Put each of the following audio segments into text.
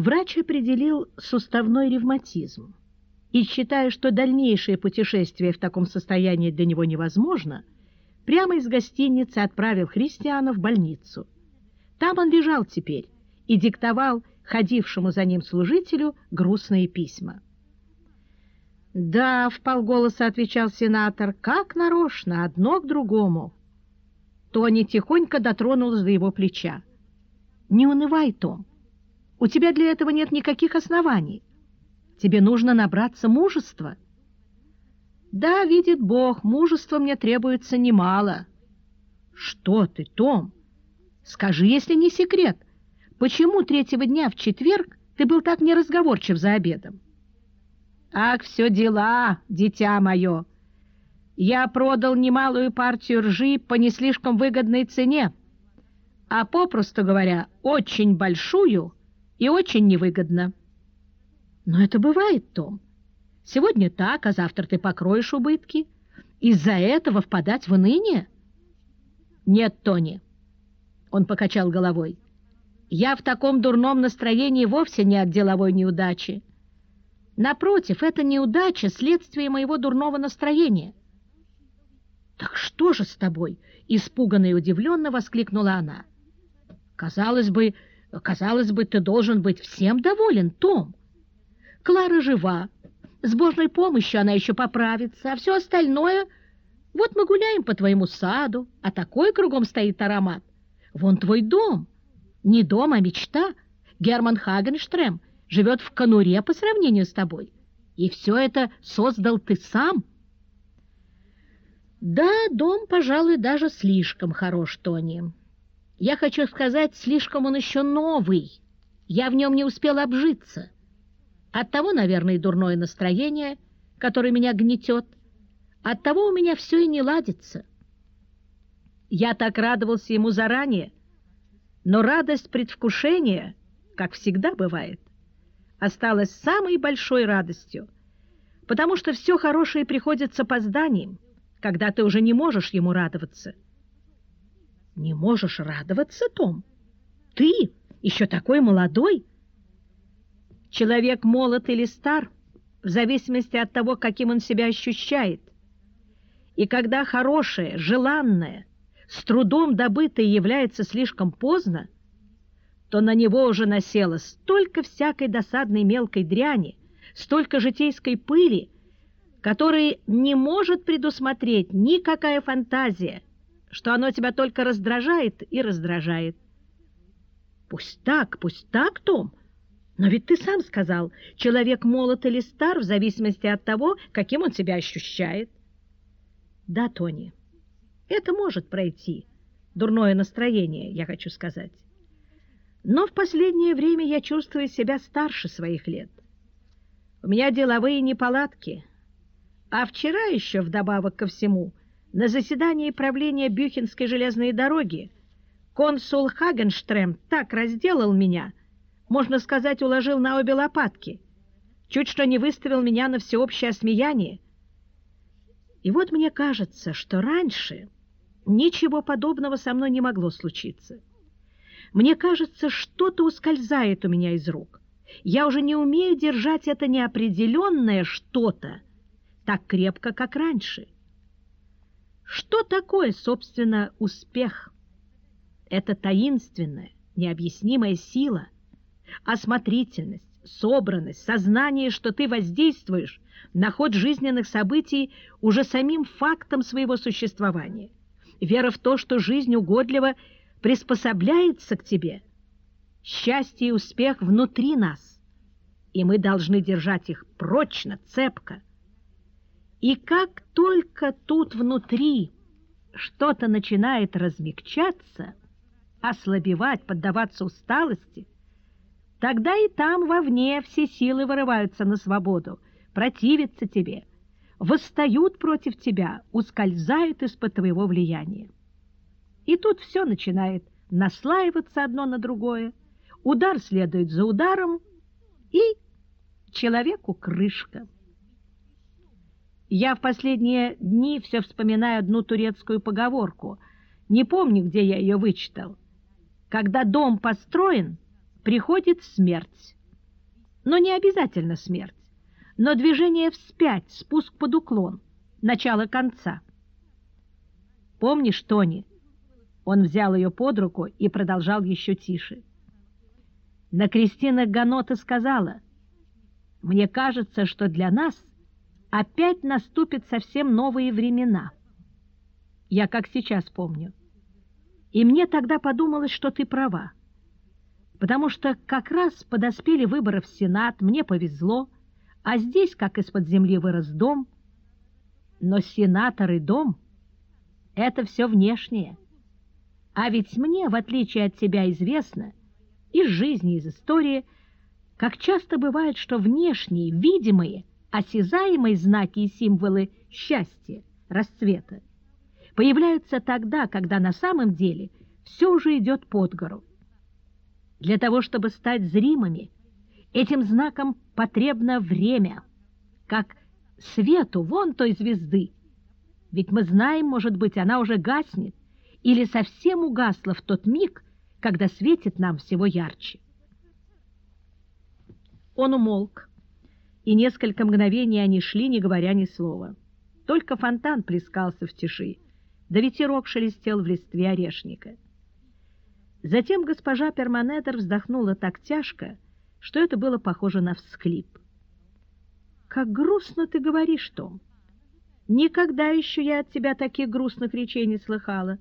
Врач определил суставной ревматизм и, считая, что дальнейшее путешествие в таком состоянии для него невозможно, прямо из гостиницы отправил Христиана в больницу. Там он лежал теперь и диктовал ходившему за ним служителю грустные письма. «Да», — вполголоса отвечал сенатор, — «как нарочно, одно к другому». Тони тихонько дотронулась до его плеча. «Не унывай, Том. У тебя для этого нет никаких оснований. Тебе нужно набраться мужества». «Да, видит Бог, мужества мне требуется немало». «Что ты, Том? Скажи, если не секрет, почему третьего дня в четверг ты был так неразговорчив за обедом?» «Ах, все дела, дитя мое! Я продал немалую партию ржи по не слишком выгодной цене, а, попросту говоря, очень большую и очень невыгодно». «Но это бывает, Том. Сегодня так, а завтра ты покроешь убытки. Из-за этого впадать в уныние?» «Нет, Тони», — он покачал головой, — «я в таком дурном настроении вовсе не от деловой неудачи. Напротив, это неудача — следствие моего дурного настроения». «Так что же с тобой?» — испуганно и удивленно воскликнула она. «Казалось бы, казалось бы, ты должен быть всем доволен, Том. Клара жива, с Божьей помощью она еще поправится, а все остальное... Вот мы гуляем по твоему саду, а такой кругом стоит аромат. Вон твой дом. Не дом, а мечта. Герман Хагенштрем живет в конуре по сравнению с тобой. И все это создал ты сам. Да, дом, пожалуй, даже слишком хорош, Тони. Я хочу сказать, слишком он еще новый. Я в нем не успел обжиться. Оттого, наверное, и дурное настроение, которое меня гнетет. Оттого у меня все и не ладится. Я так радовался ему заранее, но радость предвкушения, как всегда бывает, осталась самой большой радостью, потому что все хорошее приходит с опозданием, когда ты уже не можешь ему радоваться. Не можешь радоваться, Том? Ты, еще такой молодой? Человек молод или стар, в зависимости от того, каким он себя ощущает. И когда хорошее, желанное, с трудом добытое является слишком поздно, то на него уже насело столько всякой досадной мелкой дряни, столько житейской пыли, которой не может предусмотреть никакая фантазия, что оно тебя только раздражает и раздражает. Пусть так, пусть так, Том, но ведь ты сам сказал, человек молод или стар в зависимости от того, каким он себя ощущает. Да, Тони, это может пройти, дурное настроение, я хочу сказать. Но в последнее время я чувствую себя старше своих лет. У меня деловые неполадки. А вчера еще, вдобавок ко всему, на заседании правления Бюхенской железной дороги консул Хагенштрем так разделал меня, можно сказать, уложил на обе лопатки, чуть что не выставил меня на всеобщее осмеяние. И вот мне кажется, что раньше ничего подобного со мной не могло случиться. Мне кажется, что-то ускользает у меня из рук. Я уже не умею держать это неопределенное что-то так крепко, как раньше. Что такое, собственно, успех? Это таинственная, необъяснимая сила, осмотрительность, собранность, сознание, что ты воздействуешь на ход жизненных событий уже самим фактом своего существования, вера в то, что жизнь угодлива приспособляется к тебе. Счастье и успех внутри нас, и мы должны держать их прочно, цепко. И как только тут внутри что-то начинает размягчаться, ослабевать, поддаваться усталости, тогда и там вовне все силы вырываются на свободу, противятся тебе, восстают против тебя, ускользают из-под твоего влияния. И тут все начинает наслаиваться одно на другое, удар следует за ударом, и человеку крышка. Я в последние дни все вспоминаю одну турецкую поговорку, не помню, где я ее вычитал. Когда дом построен, приходит смерть. но не обязательно смерть, но движение вспять, спуск под уклон, начало конца. Помнишь, Тони? Он взял ее под руку и продолжал еще тише. На крестинах Ганота сказала, «Мне кажется, что для нас опять наступят совсем новые времена». Я как сейчас помню. И мне тогда подумалось, что ты права. Потому что как раз подоспели выборы в Сенат, мне повезло, а здесь, как из-под земли, вырос дом. Но сенатор и дом — это все внешнее. А ведь мне, в отличие от тебя, известно из жизни, из истории, как часто бывает, что внешние, видимые, осязаемые знаки и символы счастья, расцвета появляются тогда, когда на самом деле все уже идет под гору. Для того, чтобы стать зримыми, этим знаком потребно время, как свету вон той звезды. Ведь мы знаем, может быть, она уже гаснет или совсем угасла в тот миг, когда светит нам всего ярче. Он умолк, и несколько мгновений они шли, не говоря ни слова. Только фонтан плескался в тиши, да ветерок шелестел в листве орешника. Затем госпожа Перманедер вздохнула так тяжко, что это было похоже на всхлип. «Как грустно ты говоришь, Том! Никогда еще я от тебя таких грустных речей не слыхала.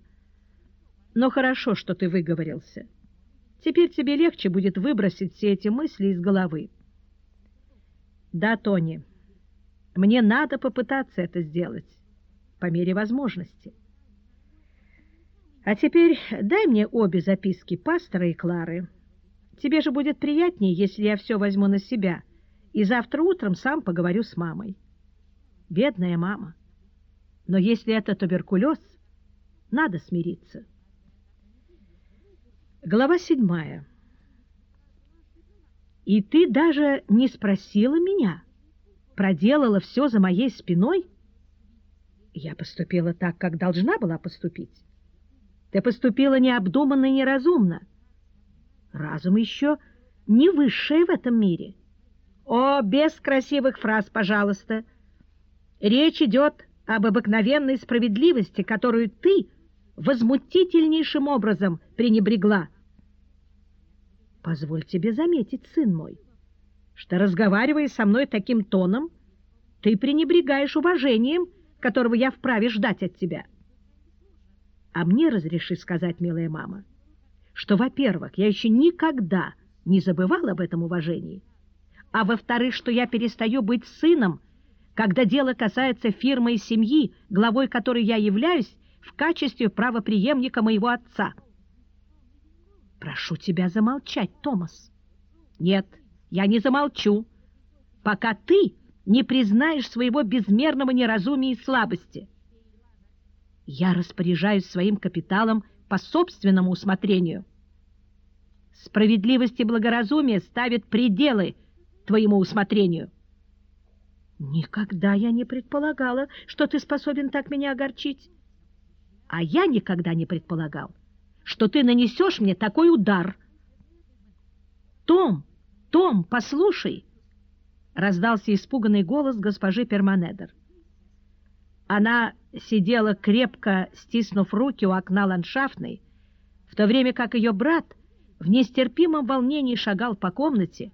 Но хорошо, что ты выговорился. Теперь тебе легче будет выбросить все эти мысли из головы». «Да, Тони, мне надо попытаться это сделать по мере возможности». А теперь дай мне обе записки пастора и Клары. Тебе же будет приятнее, если я все возьму на себя, и завтра утром сам поговорю с мамой. Бедная мама. Но если это туберкулез, надо смириться. Глава седьмая. И ты даже не спросила меня, проделала все за моей спиной? Я поступила так, как должна была поступить. Ты поступила необдуманно и неразумно. Разум еще не высшее в этом мире. О, без красивых фраз, пожалуйста. Речь идет об обыкновенной справедливости, которую ты возмутительнейшим образом пренебрегла. Позволь тебе заметить, сын мой, что, разговаривая со мной таким тоном, ты пренебрегаешь уважением, которого я вправе ждать от тебя. А мне разреши сказать, милая мама, что, во-первых, я еще никогда не забывала об этом уважении, а во-вторых, что я перестаю быть сыном, когда дело касается фирмы и семьи, главой которой я являюсь в качестве правоприемника моего отца. Прошу тебя замолчать, Томас. Нет, я не замолчу, пока ты не признаешь своего безмерного неразумия и слабости. Я распоряжаюсь своим капиталом по собственному усмотрению. Справедливость и благоразумие ставят пределы твоему усмотрению. Никогда я не предполагала, что ты способен так меня огорчить. А я никогда не предполагал, что ты нанесешь мне такой удар. Том, Том, послушай! Раздался испуганный голос госпожи Перманедер. Она сидела крепко, стиснув руки у окна ландшафтной, в то время как ее брат в нестерпимом волнении шагал по комнате,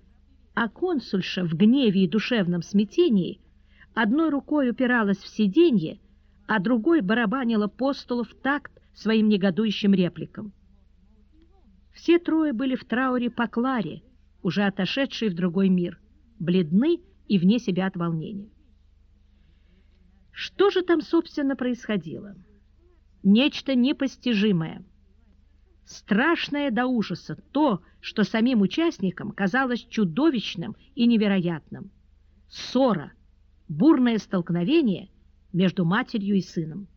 а консульша в гневе и душевном смятении одной рукой упиралась в сиденье, а другой барабанила по столу в такт своим негодующим репликам. Все трое были в трауре по Кларе, уже отошедшей в другой мир, бледны и вне себя от волнения. Что же там, собственно, происходило? Нечто непостижимое. Страшное до ужаса то, что самим участникам казалось чудовищным и невероятным. Ссора, бурное столкновение между матерью и сыном.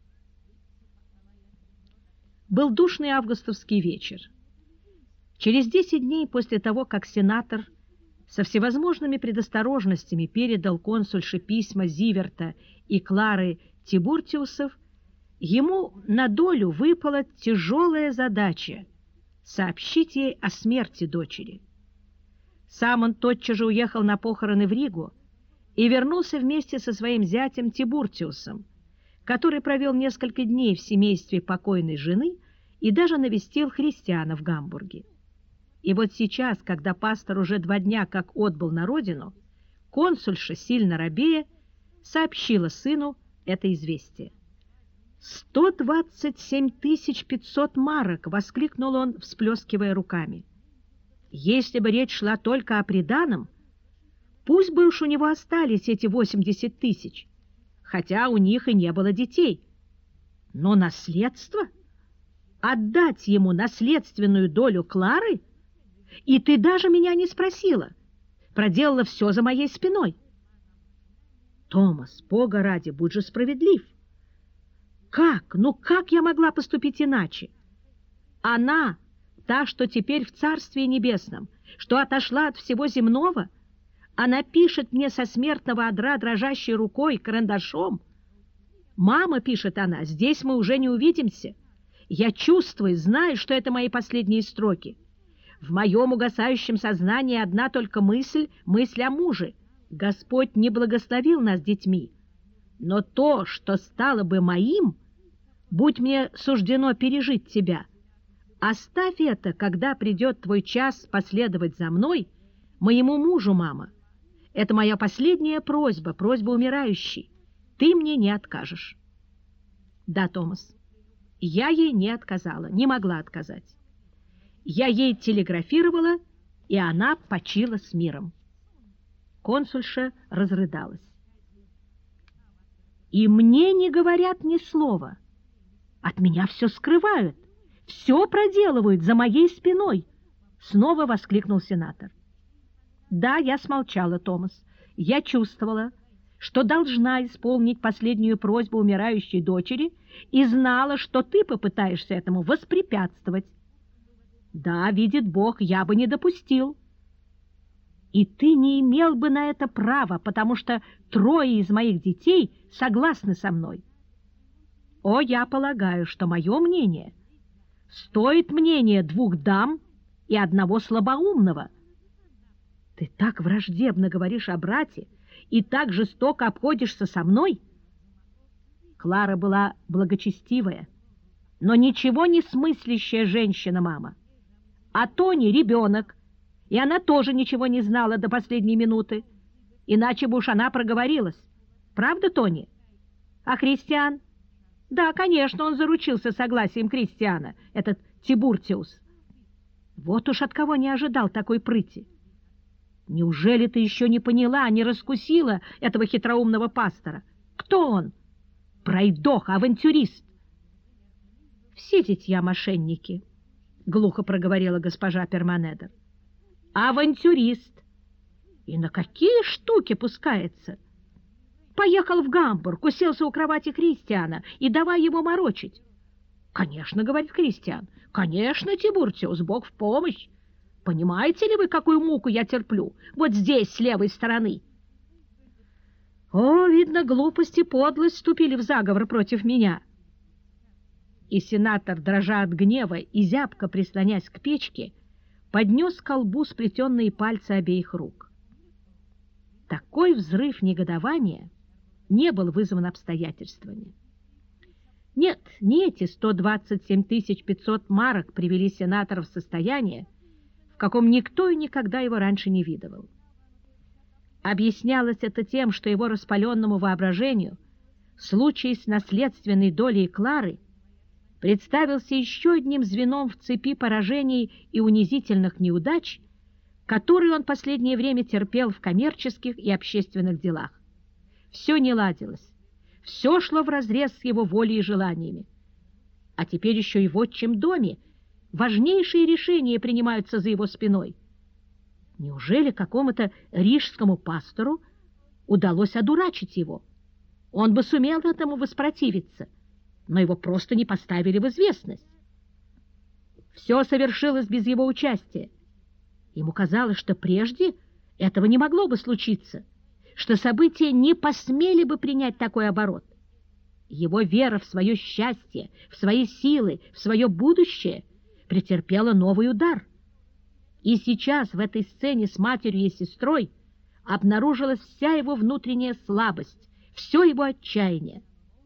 Был душный августовский вечер. Через 10 дней после того, как сенатор со всевозможными предосторожностями передал консульше письма Зиверта и Клары Тибуртиусов, ему на долю выпала тяжелая задача сообщить ей о смерти дочери. Сам он тотчас же уехал на похороны в Ригу и вернулся вместе со своим зятем Тибуртиусом, который провел несколько дней в семействе покойной жены и даже навестил христиана в Гамбурге. И вот сейчас, когда пастор уже два дня как отбыл на родину, консульша, сильно робея, сообщила сыну это известие. «Сто двадцать семь тысяч пятьсот марок!» — воскликнул он, всплескивая руками. «Если бы речь шла только о приданом, пусть бы уж у него остались эти восемьдесят тысяч, хотя у них и не было детей. Но наследство? Отдать ему наследственную долю Клары? И ты даже меня не спросила, проделала все за моей спиной». «Томас, Бога ради, будь же справедлив!» Как? Ну как я могла поступить иначе? Она, та, что теперь в Царстве Небесном, что отошла от всего земного, она пишет мне со смертного одра дрожащей рукой, карандашом. «Мама», — пишет она, — «здесь мы уже не увидимся. Я чувствую, знаю, что это мои последние строки. В моем угасающем сознании одна только мысль, мысль о муже. Господь не благословил нас детьми. Но то, что стало бы моим, будь мне суждено пережить тебя, оставь это, когда придет твой час последовать за мной, моему мужу, мама. Это моя последняя просьба, просьба умирающей. Ты мне не откажешь. Да, Томас, я ей не отказала, не могла отказать. Я ей телеграфировала, и она почила с миром. Консульша разрыдалась. И мне не говорят ни слова. От меня все скрывают, все проделывают за моей спиной, снова воскликнул сенатор. Да, я смолчала, Томас. Я чувствовала, что должна исполнить последнюю просьбу умирающей дочери и знала, что ты попытаешься этому воспрепятствовать. Да, видит Бог, я бы не допустил. И ты не имел бы на это права, потому что трое из моих детей согласны со мной. О, я полагаю, что мое мнение стоит мнение двух дам и одного слабоумного. Ты так враждебно говоришь о брате и так жестоко обходишься со мной. Клара была благочестивая, но ничего не смыслящая женщина, мама. А Тони — ребенок, и она тоже ничего не знала до последней минуты, иначе бы уж она проговорилась. Правда, Тони? А Кристиан? Да, конечно, он заручился согласием Кристиана, этот Тибуртиус. Вот уж от кого не ожидал такой прыти. Неужели ты еще не поняла, не раскусила этого хитроумного пастора? Кто он? Пройдох, авантюрист. Все дитя мошенники, — глухо проговорила госпожа Перманедер авантюрист. И на какие штуки пускается? Поехал в Гамбург, уселся у кровати Кристиана и давай его морочить. Конечно, говорит Кристиан, конечно, Тибуртиус, Бог в помощь. Понимаете ли вы, какую муку я терплю? Вот здесь, с левой стороны. О, видно, глупость и подлость вступили в заговор против меня. И сенатор, дрожа от гнева и зябко прислонясь к печке, поднес к колбу сплетенные пальцы обеих рук. Такой взрыв негодования не был вызван обстоятельствами. Нет, не эти 127 500 марок привели сенатора в состояние, каком никто и никогда его раньше не видывал. Объяснялось это тем, что его распаленному воображению случай с наследственной долей Клары – представился еще одним звеном в цепи поражений и унизительных неудач, которые он последнее время терпел в коммерческих и общественных делах. Все не ладилось, все шло вразрез с его волей и желаниями. А теперь еще и в отчим доме важнейшие решения принимаются за его спиной. Неужели какому-то рижскому пастору удалось одурачить его? Он бы сумел этому воспротивиться – но его просто не поставили в известность. Все совершилось без его участия. Ему казалось, что прежде этого не могло бы случиться, что события не посмели бы принять такой оборот. Его вера в свое счастье, в свои силы, в свое будущее претерпела новый удар. И сейчас в этой сцене с матерью и сестрой обнаружилась вся его внутренняя слабость, все его отчаяние.